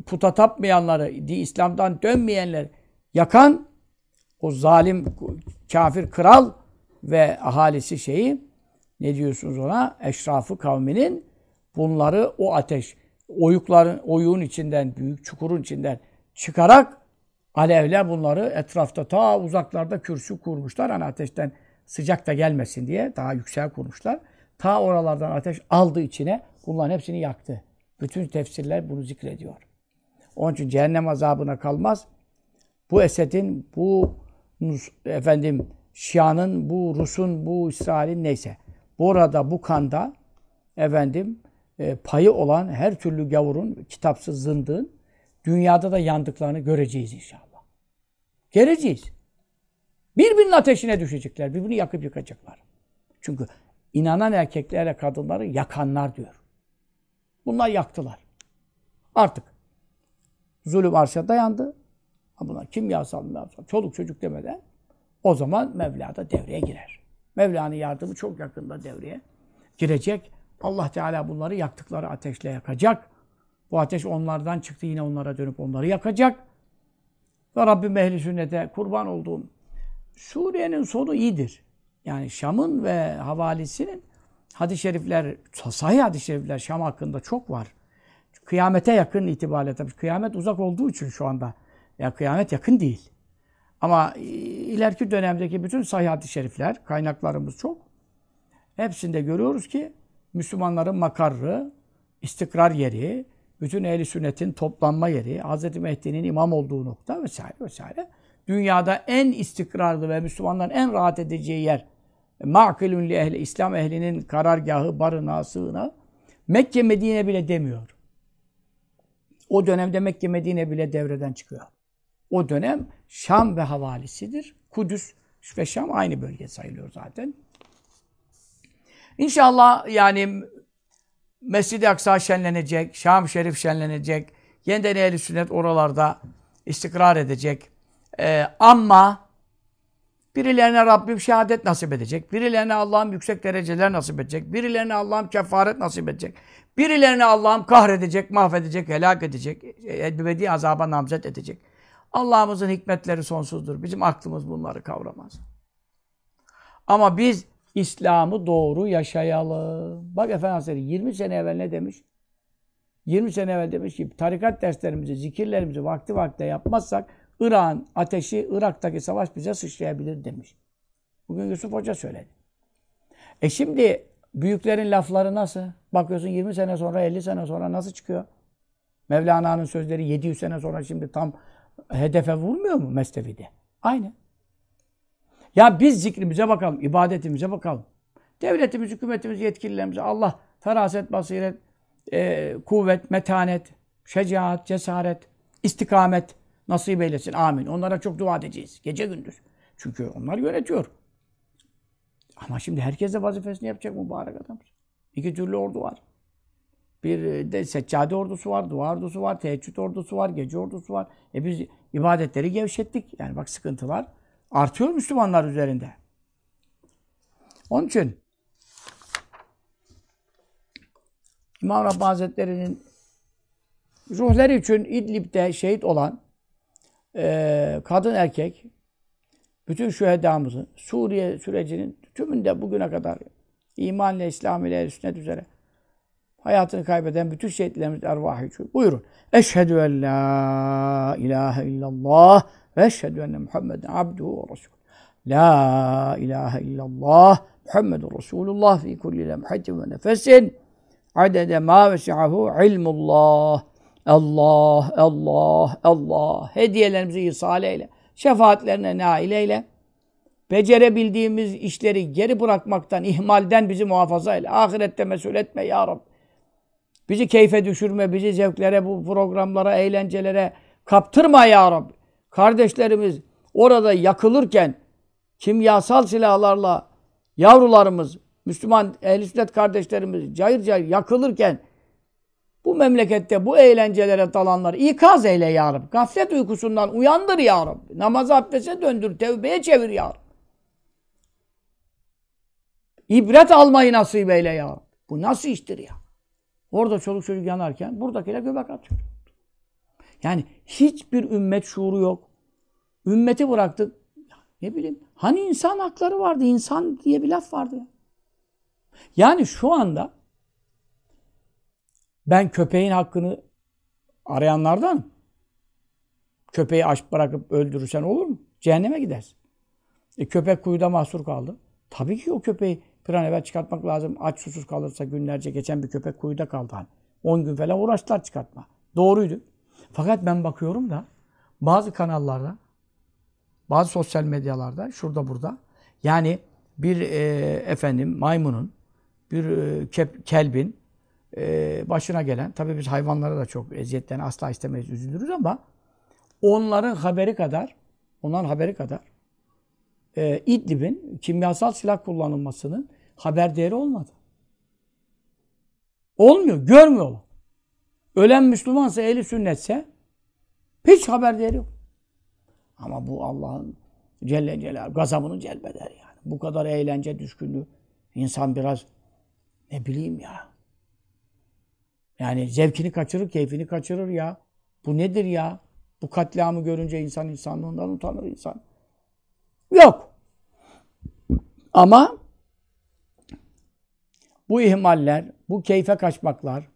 puta tapmayanları, İslam'dan dönmeyenler yakan o zalim kafir kral ve ahalisi şeyi ne diyorsunuz ona? Eşrafı kavminin bunları o ateş oyukların oyuğun içinden büyük çukurun içinden çıkarak alevler bunları etrafta ta uzaklarda kürsü kurmuşlar. Hani ateşten sıcak da gelmesin diye daha yüksek kurmuşlar. Ta oralardan ateş aldı içine. Bunların hepsini yaktı. Bütün tefsirler bunu zikrediyor. Onun için cehennem azabına kalmaz. Bu Esed'in, bu efendim Şia'nın, bu Rus'un, bu İsrail'in neyse. Burada, bu kanda efendim e, payı olan her türlü gavurun, kitapsız zındığın dünyada da yandıklarını göreceğiz inşallah. Göreceğiz. Birbirinin ateşine düşecekler. Birbirini yakıp yıkacaklar. Çünkü inanan erkeklerle kadınları yakanlar diyor. Bunlar yaktılar. Artık zulüm arşa dayandı. Bunlar kimyasal, kimyasal, çoluk çocuk demeden o zaman Mevla da devreye girer. Mevla'nın yardımı çok yakında devreye girecek. Allah Teala bunları yaktıkları ateşle yakacak. Bu ateş onlardan çıktı yine onlara dönüp onları yakacak. Ve Rabbim ehli sünnete kurban olduğum Suriye'nin sonu iyidir. Yani Şam'ın ve havalisinin hadis-i şerifler, sahih hadis-i şerifler Şam hakkında çok var. Kıyamete yakın itibariyle tabii. Kıyamet uzak olduğu için şu anda. Ya kıyamet yakın değil. Ama ileriki dönemdeki bütün sahih hadis-i şerifler, kaynaklarımız çok. Hepsinde görüyoruz ki Müslümanların makarrı, istikrar yeri, bütün ehli sünnetin toplanma yeri, Hz. Mehdi'nin imam olduğu nokta vesaire vesaire. dünyada en istikrarlı ve Müslümanların en rahat edeceği yer ma'kilun li ehli İslam ehlinin karargahı, barınağı, sığınağı Mekke, Medine bile demiyor. O dönemde Mekke, Medine bile devreden çıkıyor. O dönem Şam ve havalisidir. Kudüs ve Şam aynı bölge sayılıyor zaten. İnşallah yani Mescid-i Aksa şenlenecek, Şam Şerif şenlenecek, yeniden ehl sünnet oralarda istikrar edecek. Ee, ama birilerine Rabbim şehadet nasip edecek, birilerine Allah'ım yüksek dereceler nasip edecek, birilerine Allah'ım kefaret nasip edecek, birilerine Allah'ım kahredecek, mahvedecek, helak edecek, ebedi azaba namzet edecek. Allah'ımızın hikmetleri sonsuzdur. Bizim aklımız bunları kavramaz. Ama biz İslam'ı doğru yaşayalım. Bak Efendimiz 20 sene evvel ne demiş? 20 sene evvel demiş ki tarikat derslerimizi, zikirlerimizi vakti vakti yapmazsak Irak'ın ateşi, Irak'taki savaş bize sıçrayabilir demiş. Bugün Yusuf Hoca söyledi. E şimdi büyüklerin lafları nasıl? Bakıyorsun 20 sene sonra, 50 sene sonra nasıl çıkıyor? Mevlana'nın sözleri 700 sene sonra şimdi tam hedefe vurmuyor mu Mesnevi'de? Aynı. Ya biz zikrimize bakalım, ibadetimize bakalım. Devletimiz, hükümetimiz, yetkililerimize Allah feraset, basiret, e, kuvvet, metanet, şecaat, cesaret, istikamet nasip eylesin. Amin. Onlara çok dua edeceğiz. Gece gündüz. Çünkü onlar yönetiyor. Ama şimdi herkes de vazifesini yapacak mübarek adam. İki türlü ordu var. Bir de seccade ordusu var, dua ordusu var, teheccüd ordusu var, gece ordusu var. E biz ibadetleri gevşettik. Yani bak sıkıntılar artıyor Müslümanlar üzerinde. Onun için İmam Rabbani Hazretleri'nin ruhları için İdlib'de şehit olan e, kadın erkek bütün şühedamızın Suriye sürecinin tümünde bugüne kadar iman ile İslam ile sünnet üzere hayatını kaybeden bütün şehitlerimiz ervahı için. Buyurun. Eşhedü en la ilahe illallah ve eşhedü enne Muhammeden abduhu ve resulü. La ilahe illallah Muhammedun Resulullah fi kulli lemhatin ve nefesin adede ma vesi'ahu ilmullah. Allah, Allah, Allah. Hediyelerimizi ihsal eyle. Şefaatlerine nail eyle. Becerebildiğimiz işleri geri bırakmaktan, ihmalden bizi muhafaza eyle. Ahirette mesul etme ya Rabbi. Bizi keyfe düşürme, bizi zevklere, bu programlara, eğlencelere kaptırma ya Rabbi. Kardeşlerimiz orada yakılırken kimyasal silahlarla yavrularımız, Müslüman ehl sünnet kardeşlerimiz cayır cayır yakılırken bu memlekette bu eğlencelere dalanları ikaz eyle ya Rabbi. Gaflet uykusundan uyandır ya Rabbi. Namazı abdeste döndür, tevbeye çevir ya Rabbi. İbret almayı nasip eyle ya Rabbi. Bu nasıl iştir ya? Orada çoluk çocuk yanarken buradakiler göbek atıyor. Yani hiçbir ümmet şuuru yok. Ümmeti bıraktık. Ne bileyim. Hani insan hakları vardı. İnsan diye bir laf vardı ya. Yani şu anda ben köpeğin hakkını arayanlardan köpeği aç bırakıp öldürürsen olur mu? Cehenneme gidersin. E, köpek kuyuda mahsur kaldı. Tabii ki o köpeği bir an evvel çıkartmak lazım. Aç susuz kalırsa günlerce geçen bir köpek kuyuda kaldı. Hani. 10 gün falan uğraştılar çıkartma. Doğruydu. Fakat ben bakıyorum da bazı kanallarda, bazı sosyal medyalarda, şurada burada yani bir e, efendim maymunun, bir e, kep, kelbin e, başına gelen, tabii biz hayvanlara da çok eziyetlerini asla istemeyiz, üzülürüz ama onların haberi kadar, onların haberi kadar e, İdlib'in kimyasal silah kullanılmasının haber değeri olmadı. Olmuyor, görmüyorlar. Ölen Müslümansa, ehli sünnetse hiç haber değeri yok. Ama bu Allah'ın Celle Celal gazabını celbeder yani. Bu kadar eğlence düşkünlüğü insan biraz ne bileyim ya. Yani zevkini kaçırır, keyfini kaçırır ya. Bu nedir ya? Bu katliamı görünce insan insanlığından utanır insan. Yok. Ama bu ihmaller, bu keyfe kaçmaklar,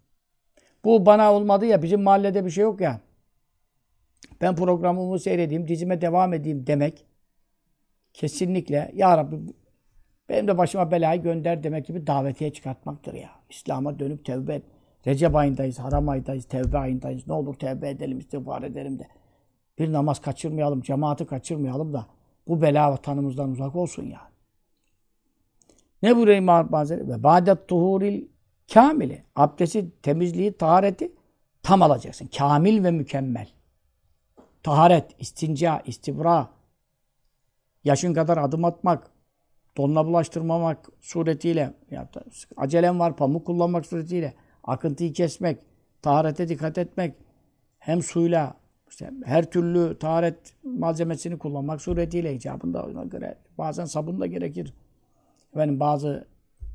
bu bana olmadı ya, bizim mahallede bir şey yok ya. Ben programımı seyredeyim, dizime devam edeyim demek kesinlikle Ya Rabbi benim de başıma belayı gönder demek gibi davetiye çıkartmaktır ya. İslam'a dönüp tevbe et. Recep ayındayız, haram ayındayız, tevbe ayındayız. Ne olur tevbe edelim, istiğfar edelim de. Bir namaz kaçırmayalım, cemaati kaçırmayalım da bu bela vatanımızdan uzak olsun ya. Ne buyuruyor İmam Hazretleri? Ve badet tuhuril kamili. Abdesti, temizliği, tahareti tam alacaksın. Kamil ve mükemmel. Taharet, istinca, istibra, yaşın kadar adım atmak, donla bulaştırmamak suretiyle, ya da acelem var pamuk kullanmak suretiyle, akıntıyı kesmek, taharete dikkat etmek, hem suyla, işte her türlü taharet malzemesini kullanmak suretiyle icabında ona göre bazen sabun da gerekir. Efendim bazı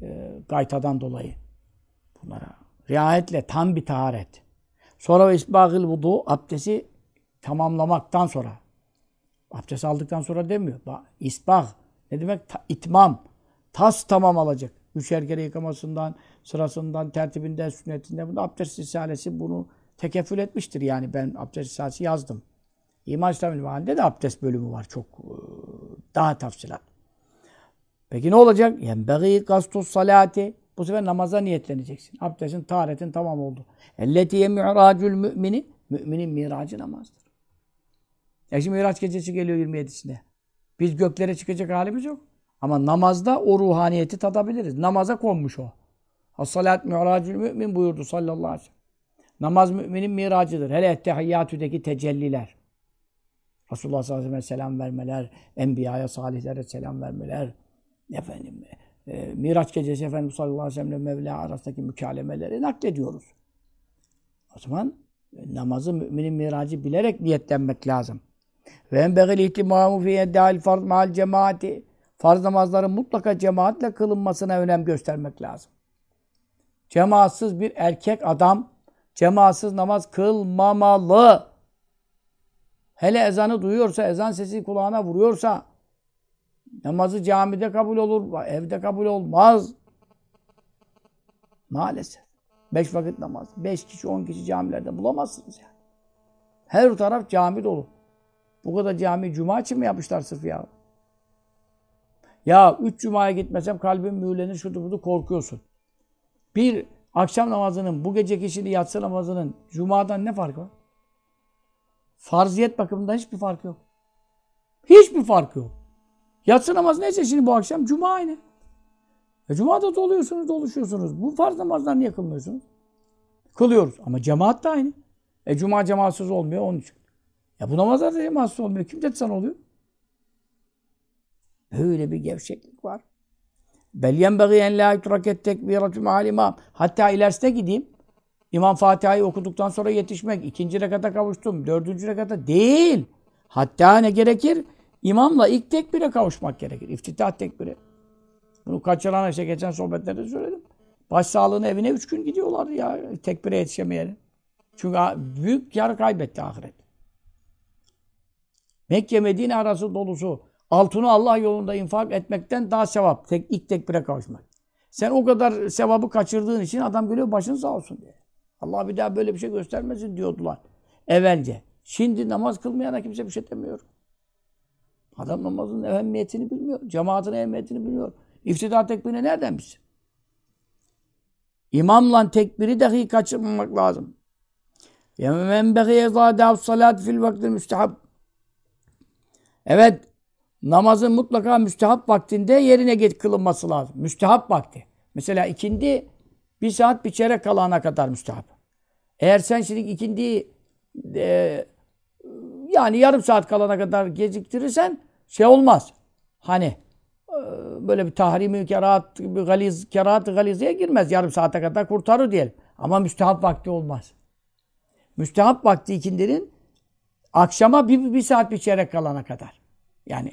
e, gaytadan dolayı bunlara riayetle tam bir taharet. Sonra ve isbâgıl vudu abdesti tamamlamaktan sonra. Abdest aldıktan sonra demiyor. İsbâg ne demek? Ta, itmam. Tas tamam alacak. Üçer kere yıkamasından, sırasından, tertibinden, sünnetinden. Bunu abdest risalesi bunu tekeffül etmiştir. Yani ben abdest risalesi yazdım. İman İslam İlmihalinde de abdest bölümü var. Çok e, daha tafsilat. Peki ne olacak? Yenbeği gastus salati. Bu sefer namaza niyetleneceksin. Abdestin, taharetin tamam oldu. Elletiye mi'racül mümini. Müminin miracı namazdır. E şimdi Miraç gecesi geliyor 27'sinde. Biz göklere çıkacak halimiz yok. Ama namazda o ruhaniyeti tadabiliriz. Namaza konmuş o. As-salat mi'racül mümin buyurdu sallallahu aleyhi ve sellem. Namaz müminin miracıdır. Hele ettehiyyatüdeki tecelliler. Resulullah sallallahu aleyhi ve selam vermeler, enbiyaya, salihlere selam vermeler, efendim, e, Miraç gecesi Efendimiz sallallahu aleyhi ve sellem Mevla arasındaki mükalemeleri naklediyoruz. O zaman e, namazı müminin miracı bilerek niyetlenmek lazım. Ve enbegil ihtimamu fi eddâil farz ma'al cemaati. Farz namazların mutlaka cemaatle kılınmasına önem göstermek lazım. Cemaatsız bir erkek adam cemaatsız namaz kılmamalı. Hele ezanı duyuyorsa, ezan sesi kulağına vuruyorsa namazı camide kabul olur, evde kabul olmaz. Maalesef. Beş vakit namaz. Beş kişi, on kişi camilerde bulamazsınız yani. Her taraf cami dolu. Bu kadar cami cuma için mi yapmışlar sırf ya? Ya üç cumaya gitmesem kalbim mühürlenir, şudur budur korkuyorsun. Bir akşam namazının, bu geceki işini yatsı namazının cumadan ne farkı var? Farziyet bakımından hiçbir farkı yok. Hiçbir farkı yok. Yatsı namazı neyse şimdi bu akşam cuma aynı. E, Cuma'da doluyorsunuz, doluşuyorsunuz. Bu farz namazlar niye kılmıyorsunuz? Kılıyoruz ama cemaat da aynı. E cuma cemaatsız olmuyor onun için. Ya bu namazlar da cemaatsız olmuyor. Kim dedi sana oluyor? Böyle bir gevşeklik var. Bel yenbeği en la yutraket tekbiratü ma'al imam. Hatta ilerisine gideyim. İmam Fatiha'yı okuduktan sonra yetişmek. ikinci rekata kavuştum. Dördüncü rekata değil. Hatta ne gerekir? İmamla ilk tekbire kavuşmak gerekir. İftitah tekbiri. Bunu kaçıran işte geçen sohbetlerde söyledim. Başsağlığına evine üç gün gidiyorlardı ya tekbire yetişemeyeli. Çünkü büyük yar kaybetti ahiret. Mekke Medine arası dolusu altını Allah yolunda infak etmekten daha sevap. Tek, ilk tekbire kavuşmak. Sen o kadar sevabı kaçırdığın için adam geliyor başın sağ olsun diye. Allah bir daha böyle bir şey göstermesin diyordular evvelce. Şimdi namaz kılmayana kimse bir şey demiyor. Adam namazın ehemmiyetini bilmiyor. Cemaatin ehemmiyetini bilmiyor. İftida tekbirini nereden bilsin? İmamla tekbiri dahi kaçırmamak lazım. يَمَنْ بَغِيَ زَادَهُ salat fil vakti müstehab. Evet, namazın mutlaka müstehap vaktinde yerine kılınması lazım. Müstehap vakti. Mesela ikindi bir saat bir çeyrek kalana kadar müstehap. Eğer sen şimdi ikindi e, yani yarım saat kalana kadar geciktirirsen şey olmaz. Hani e, böyle bir tahrimi kerahat, galiz, kerahat galizeye girmez. Yarım saate kadar kurtarır diyelim. Ama müstehap vakti olmaz. Müstehap vakti ikindinin akşama bir, bir saat bir çeyrek kalana kadar. Yani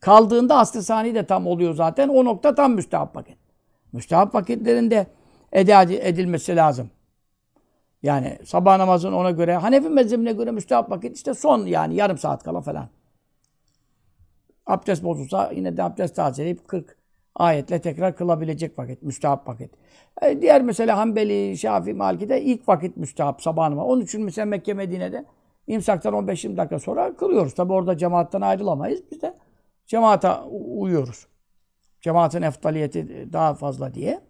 kaldığında aslı de tam oluyor zaten. O nokta tam müstehap vakit. Müstehap vakitlerinde eda edilmesi lazım. Yani sabah namazın ona göre, Hanefi mezhebine göre müstehap vakit işte son yani yarım saat kala falan. Abdest bozulsa yine de abdest tazeleyip 40 ayetle tekrar kılabilecek vakit, müstehap vakit. E, diğer mesela Hanbeli, Şafii, Maliki'de ilk vakit müstehap sabah namazı. Onun için mesela Mekke, Medine'de imsaktan 15-20 dakika sonra kılıyoruz. Tabi orada cemaatten ayrılamayız. Biz de cemaate uyuyoruz. Cemaatin eftaliyeti daha fazla diye.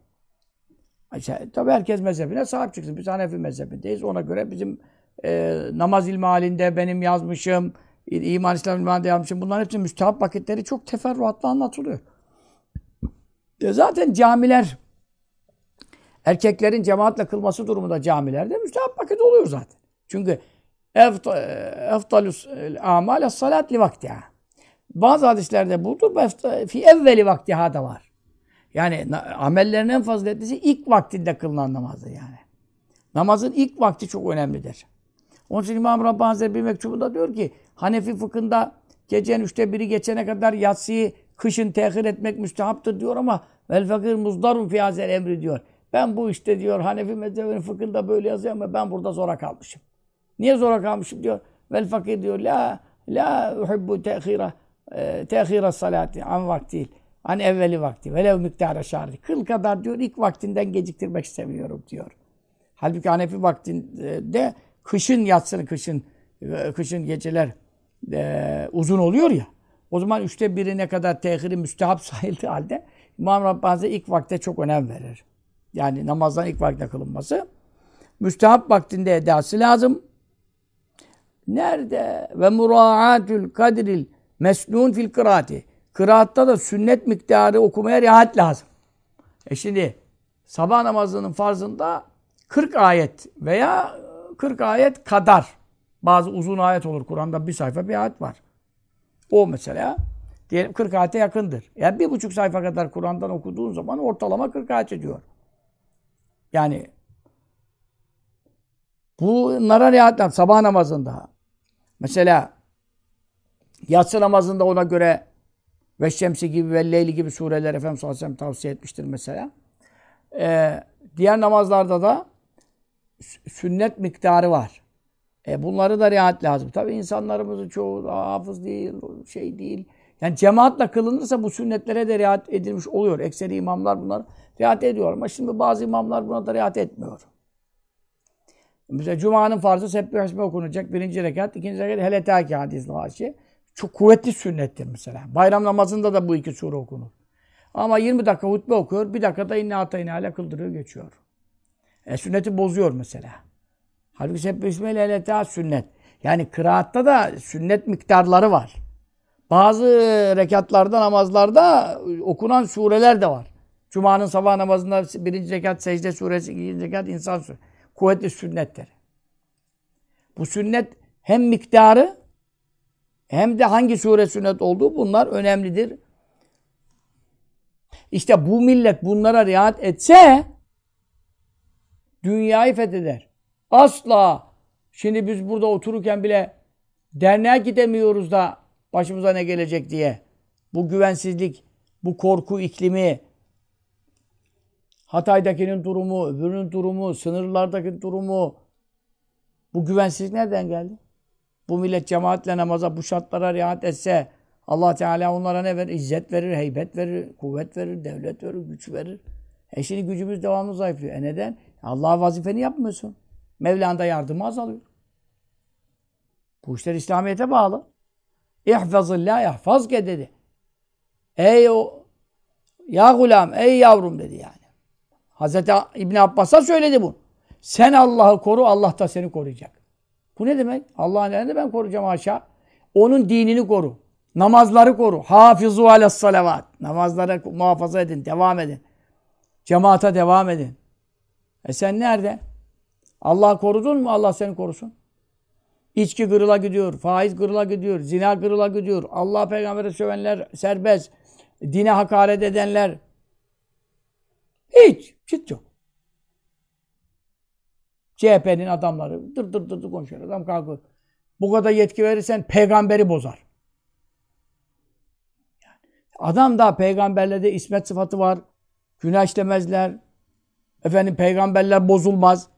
İşte, tabii herkes mezhebine sahip çıksın. Biz Hanefi mezhebindeyiz. Ona göre bizim e, namaz ilmi halinde benim yazmışım, iman İslam ilmi halinde yazmışım. Bunların hepsi müstahap vakitleri çok teferruatlı anlatılıyor. E zaten camiler erkeklerin cemaatle kılması durumunda camilerde müstahap vakit oluyor zaten. Çünkü eftalus amal salat li vaktiha. Bazı hadislerde budur. Fi evveli vaktiha da var. Yani amellerin en faziletlisi ilk vaktinde kılınan namazdır yani. Namazın ilk vakti çok önemlidir. Onun için İmam Rabbani Hazretleri bir mektubunda diyor ki Hanefi fıkhında gecenin üçte biri geçene kadar yatsıyı kışın tehir etmek müstehaptır diyor ama vel fakir muzdarun fi emri diyor. Ben bu işte diyor Hanefi mezhebinin fıkhında böyle yazıyor ama ben burada zora kalmışım. Niye zora kalmışım diyor. Vel fakir diyor la la uhibbu tehira tehira salati an vakti an evveli vakti velev miktara şarri. Kıl kadar diyor ilk vaktinden geciktirmek istemiyorum diyor. Halbuki Hanefi vaktinde kışın yatsın kışın e, kışın geceler e, uzun oluyor ya. O zaman üçte birine kadar tehiri müstehap sayıldığı halde İmam Rabbani ilk vakte çok önem verir. Yani namazdan ilk vakte kılınması. Müstehap vaktinde edası lazım. Nerede? Ve muraatul kadril mesnun fil kıraati. Kıraatta da sünnet miktarı okumaya riayet lazım. E şimdi sabah namazının farzında 40 ayet veya 40 ayet kadar. Bazı uzun ayet olur. Kur'an'da bir sayfa bir ayet var. O mesela diyelim 40 ayete yakındır. Yani bir buçuk sayfa kadar Kur'an'dan okuduğun zaman ortalama 40 ayet ediyor. Yani bunlara riayet sabah namazında. Mesela yatsı namazında ona göre ve Şemsi gibi ve Leyli gibi sureler Efendimiz sallallahu tavsiye etmiştir mesela. Ee, diğer namazlarda da sünnet miktarı var. E bunları da riayet lazım. Tabii insanlarımızın çoğu hafız değil, şey değil. Yani cemaatle kılınırsa bu sünnetlere de riayet edilmiş oluyor. Ekseri imamlar bunlar riayet ediyor. Ama şimdi bazı imamlar buna da riayet etmiyor. Mesela Cuma'nın farzı sebbih ismi okunacak. Birinci rekat, ikinci rekat hele taki hadis haşi. Çok kuvvetli sünnettir mesela. Bayram namazında da bu iki sure okunur. Ama 20 dakika hutbe okuyor, bir dakikada inne atayne hala kıldırıyor, geçiyor. E, sünneti bozuyor mesela. Halbuki sebbih ismi hele taki sünnet. Yani kıraatta da sünnet miktarları var. Bazı rekatlarda, namazlarda okunan sureler de var. Cuma'nın sabah namazında birinci rekat secde suresi, ikinci rekat insan suresi. Kuvvetli sünnettir. Bu sünnet hem miktarı hem de hangi sure sünnet olduğu bunlar önemlidir. İşte bu millet bunlara riayet etse dünyayı fetheder. Asla. Şimdi biz burada otururken bile derneğe gidemiyoruz da başımıza ne gelecek diye. Bu güvensizlik, bu korku iklimi, Hatay'dakinin durumu, öbürünün durumu, sınırlardaki durumu, bu güvensizlik nereden geldi? Bu millet cemaatle namaza, bu şartlara riayet etse, Allah Teala onlara ne verir? İzzet verir, heybet verir, kuvvet verir, devlet verir, güç verir. E şimdi gücümüz devamlı zayıflıyor. E neden? Allah vazifeni yapmıyorsun. Mevla'nda yardımı azalıyor. Bu işler İslamiyet'e bağlı. İhfazillah yahfazke dedi. Ey o ya gulam, ey yavrum dedi yani. Hazreti İbn Abbas'a söyledi bu. Sen Allah'ı koru, Allah da seni koruyacak. Bu ne demek? Allah'ın elinde ben koruyacağım aşağı. Onun dinini koru. Namazları koru. Hafizu alas salavat. Namazlara muhafaza edin, devam edin. Cemaata devam edin. E sen nerede? Allah korudun mu? Allah seni korusun. İçki kırıla gidiyor, faiz kırıla gidiyor, zina kırıla gidiyor. Allah peygambere sövenler serbest, dine hakaret edenler. Hiç, hiç yok. CHP'nin adamları dır dır dır, dır konuşuyor. Adam kalkıyor. Bu kadar yetki verirsen peygamberi bozar. Adam da peygamberlerde ismet sıfatı var. Günah işlemezler. Efendim peygamberler bozulmaz.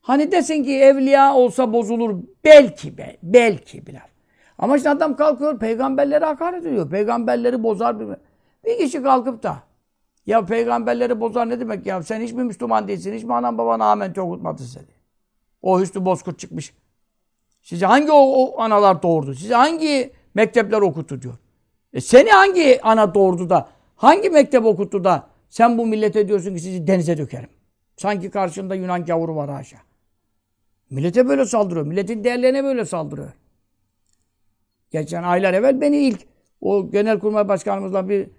Hani desin ki evliya olsa bozulur. Belki be. Belki biraz. Ama işte adam kalkıyor peygamberlere hakaret ediyor. Peygamberleri bozar bir Bir kişi kalkıp da ya peygamberleri bozar ne demek ya? Sen hiç mi Müslüman değilsin? Hiç mi anan baban amen okutmadı seni? O Hüsnü Bozkurt çıkmış. Size hangi o, o analar doğurdu? Size hangi mektepler okuttu diyor. E seni hangi ana doğurdu da, hangi mektep okuttu da sen bu millete diyorsun ki sizi denize dökerim. Sanki karşında Yunan gavuru var haşa. Millete böyle saldırıyor. Milletin değerlerine böyle saldırıyor. Geçen aylar evvel beni ilk o genelkurmay başkanımızla bir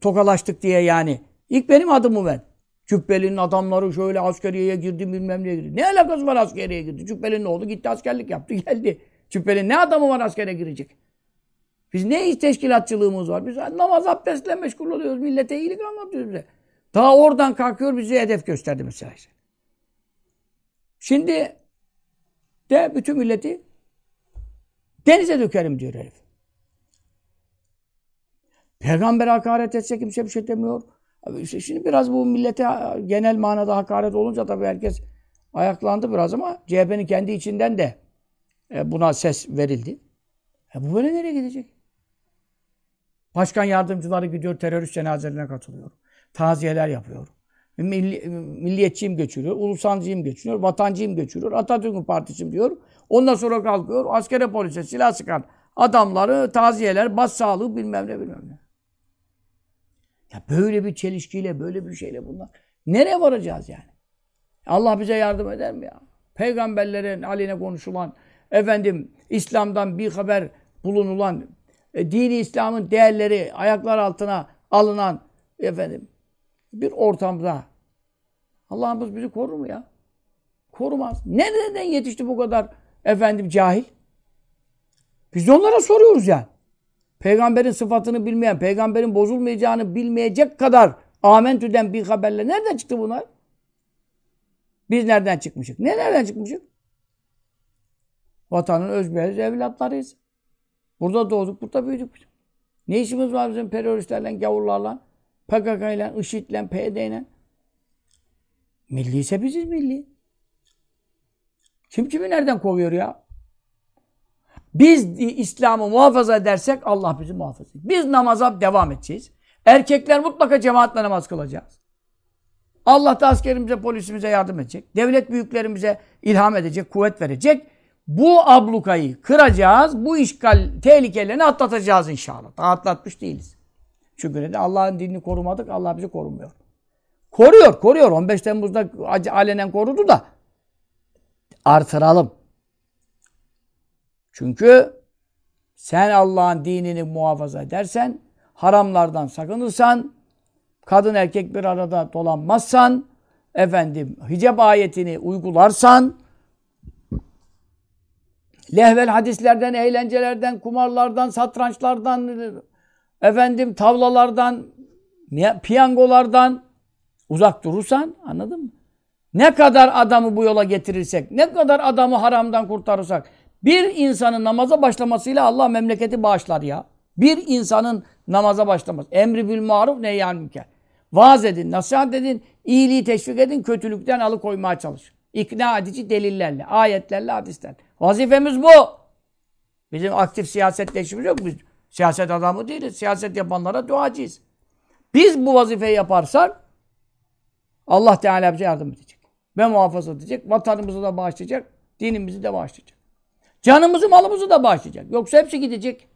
tokalaştık diye yani. İlk benim adımı ver. Cübbeli'nin adamları şöyle askeriyeye girdi bilmem neye girdi. Ne alakası var askeriyeye girdi? Cübbeli'nin oğlu gitti askerlik yaptı geldi. Cübbeli'nin ne adamı var askere girecek? Biz ne iş teşkilatçılığımız var? Biz namaz abdestle meşgul oluyoruz. Millete iyilik anlatıyoruz bize. Daha oradan kalkıyor bize hedef gösterdi mesela. Işte. Şimdi de bütün milleti denize dökerim diyor herif. Peygamber hakaret etse kimse bir şey demiyor. Şimdi biraz bu millete genel manada hakaret olunca tabii herkes ayaklandı biraz ama CHP'nin kendi içinden de e, buna ses verildi. E bu böyle nereye gidecek? Başkan yardımcıları gidiyor terörist cenazelerine katılıyor. Taziyeler yapıyor. Milli, milliyetçiyim geçiriyor, ulusancıyım geçiriyor, vatancıyım geçiriyor, Atatürk'ün partisiyim diyor. Ondan sonra kalkıyor askere polise silah sıkan adamları taziyeler, bas sağlığı bilmem ne bilmem ne. Ya böyle bir çelişkiyle, böyle bir şeyle bunlar. Nereye varacağız yani? Allah bize yardım eder mi ya? Peygamberlerin aline konuşulan, efendim İslam'dan bir haber bulunulan, e, dini İslam'ın değerleri ayaklar altına alınan efendim bir ortamda Allah'ımız bizi korur mu ya? Korumaz. Nereden yetişti bu kadar efendim cahil? Biz de onlara soruyoruz yani. Peygamberin sıfatını bilmeyen, peygamberin bozulmayacağını bilmeyecek kadar amentüden bir haberle nereden çıktı bunlar? Biz nereden çıkmışık? Ne nereden çıkmışık? Vatanın özbeyaz evlatlarıyız. Burada doğduk, burada büyüdük. Ne işimiz var bizim teröristlerle, gavurlarla, PKK ile, IŞİD ile, PYD ile? Milli ise biziz milli. Kim kimi nereden kovuyor ya? Biz İslam'ı muhafaza edersek Allah bizi muhafaza edecek. Biz namaza devam edeceğiz. Erkekler mutlaka cemaatle namaz kılacağız. Allah da askerimize, polisimize yardım edecek. Devlet büyüklerimize ilham edecek, kuvvet verecek. Bu ablukayı kıracağız. Bu işgal tehlikelerini atlatacağız inşallah. Daha atlatmış değiliz. Çünkü de Allah'ın dinini korumadık. Allah bizi korumuyor. Koruyor, koruyor. 15 Temmuz'da alenen korudu da artıralım. Çünkü sen Allah'ın dinini muhafaza edersen, haramlardan sakınırsan, kadın erkek bir arada dolanmazsan, efendim hicab ayetini uygularsan, lehvel hadislerden, eğlencelerden, kumarlardan, satrançlardan, efendim tavlalardan, piyangolardan uzak durursan, anladın mı? Ne kadar adamı bu yola getirirsek, ne kadar adamı haramdan kurtarırsak, bir insanın namaza başlamasıyla Allah memleketi bağışlar ya. Bir insanın namaza başlaması. Emri bil maruf neyyan münker. Vaaz edin, nasihat edin, iyiliği teşvik edin, kötülükten alıkoymaya çalışın. İkna edici delillerle, ayetlerle, hadislerle. Vazifemiz bu. Bizim aktif siyasetleşimiz yok. Biz siyaset adamı değiliz. Siyaset yapanlara duacıyız. Biz bu vazifeyi yaparsak Allah Teala bize yardım edecek. Ve muhafaza edecek. Vatanımızı da bağışlayacak. Dinimizi de bağışlayacak. Canımızı malımızı da bağışlayacak. Yoksa hepsi gidecek.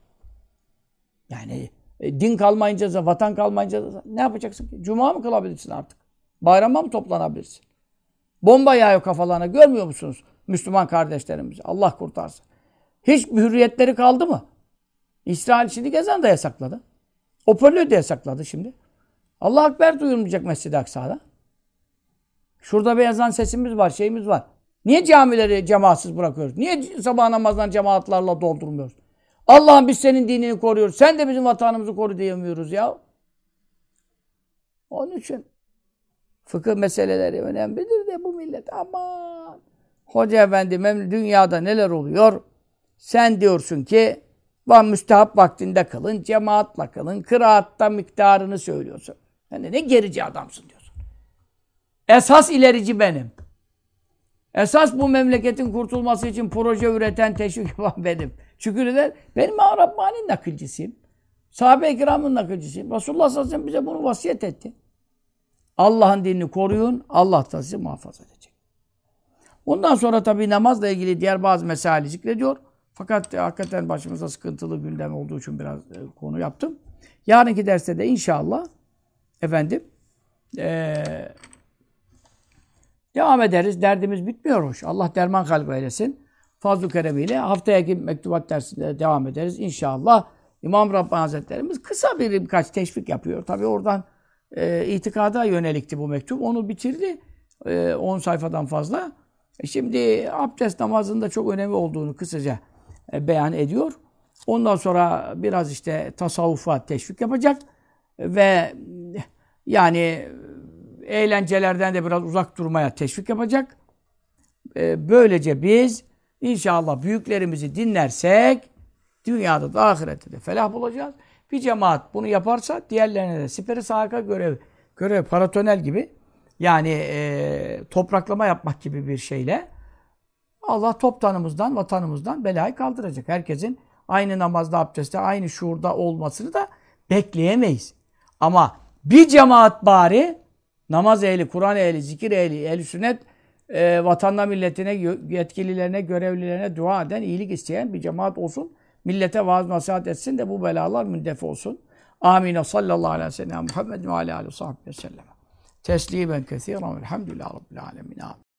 Yani e, din kalmayınca, vatan kalmayınca ne yapacaksın ki? Cuma mı kılabilirsin artık? Bayrama mı toplanabilirsin? Bomba yağıyor kafalarına. Görmüyor musunuz? Müslüman kardeşlerimiz. Allah kurtarsın. Hiç hürriyetleri kaldı mı? İsrail şimdi Gezan da yasakladı. Hoparlör de yasakladı şimdi. Allah Ekber duyulmayacak Mescid-i Aksa'da. Şurada bir yazan sesimiz var, şeyimiz var. Niye camileri cemaatsiz bırakıyoruz? Niye sabah namazdan cemaatlarla doldurmuyoruz? Allah'ım biz senin dinini koruyoruz. Sen de bizim vatanımızı koru diyemiyoruz ya. Onun için fıkıh meseleleri önemlidir de bu millet aman hoca efendi dünyada neler oluyor? Sen diyorsun ki var müstehap vaktinde kılın, cemaatla kılın, kıraatta miktarını söylüyorsun. Yani ne gerici adamsın diyorsun. Esas ilerici benim. Esas bu memleketin kurtulması için proje üreten, teşvik yapan benim. Şükür eder. Benim Rabbani'nin nakilcisiyim. Sahabe-i kiramın nakilcisiyim. Resulullah sallallahu aleyhi ve sellem bize bunu vasiyet etti. Allah'ın dinini koruyun, Allah da sizi muhafaza edecek. Ondan sonra tabii namazla ilgili diğer bazı mesele zikrediyor. Fakat e, hakikaten başımıza sıkıntılı gündem olduğu için biraz e, konu yaptım. Yarınki derste de inşallah efendim e, Devam ederiz. Derdimiz bitmiyor hoş. Allah derman kalbi eylesin. Fazl-ı Keremiyle haftaya mektubat dersinde devam ederiz. İnşallah İmam Rabbani Hazretlerimiz kısa bir birkaç teşvik yapıyor. Tabi oradan e, itikada yönelikti bu mektup. Onu bitirdi. 10 e, sayfadan fazla. E şimdi abdest namazında çok önemli olduğunu kısaca e, beyan ediyor. Ondan sonra biraz işte tasavvufa teşvik yapacak ve yani eğlencelerden de biraz uzak durmaya teşvik yapacak. E, böylece biz inşallah büyüklerimizi dinlersek dünyada da ahirette de felah bulacağız. Bir cemaat bunu yaparsa diğerlerine de siperi sahaka görev, görev paratonel gibi yani e, topraklama yapmak gibi bir şeyle Allah toptanımızdan, vatanımızdan belayı kaldıracak. Herkesin aynı namazda, abdestte, aynı şuurda olmasını da bekleyemeyiz. Ama bir cemaat bari namaz ehli, Kur'an ehli, zikir ehli, ehli sünnet e, vatanına, milletine, yetkililerine, görevlilerine dua eden, iyilik isteyen bir cemaat olsun. Millete vaaz nasihat etsin de bu belalar mündef olsun. Amin. Sallallahu aleyhi ve sellem Muhammed ve aleyhi ve sellem. Teslimen kesiren velhamdülillahi rabbil alemin. Amin.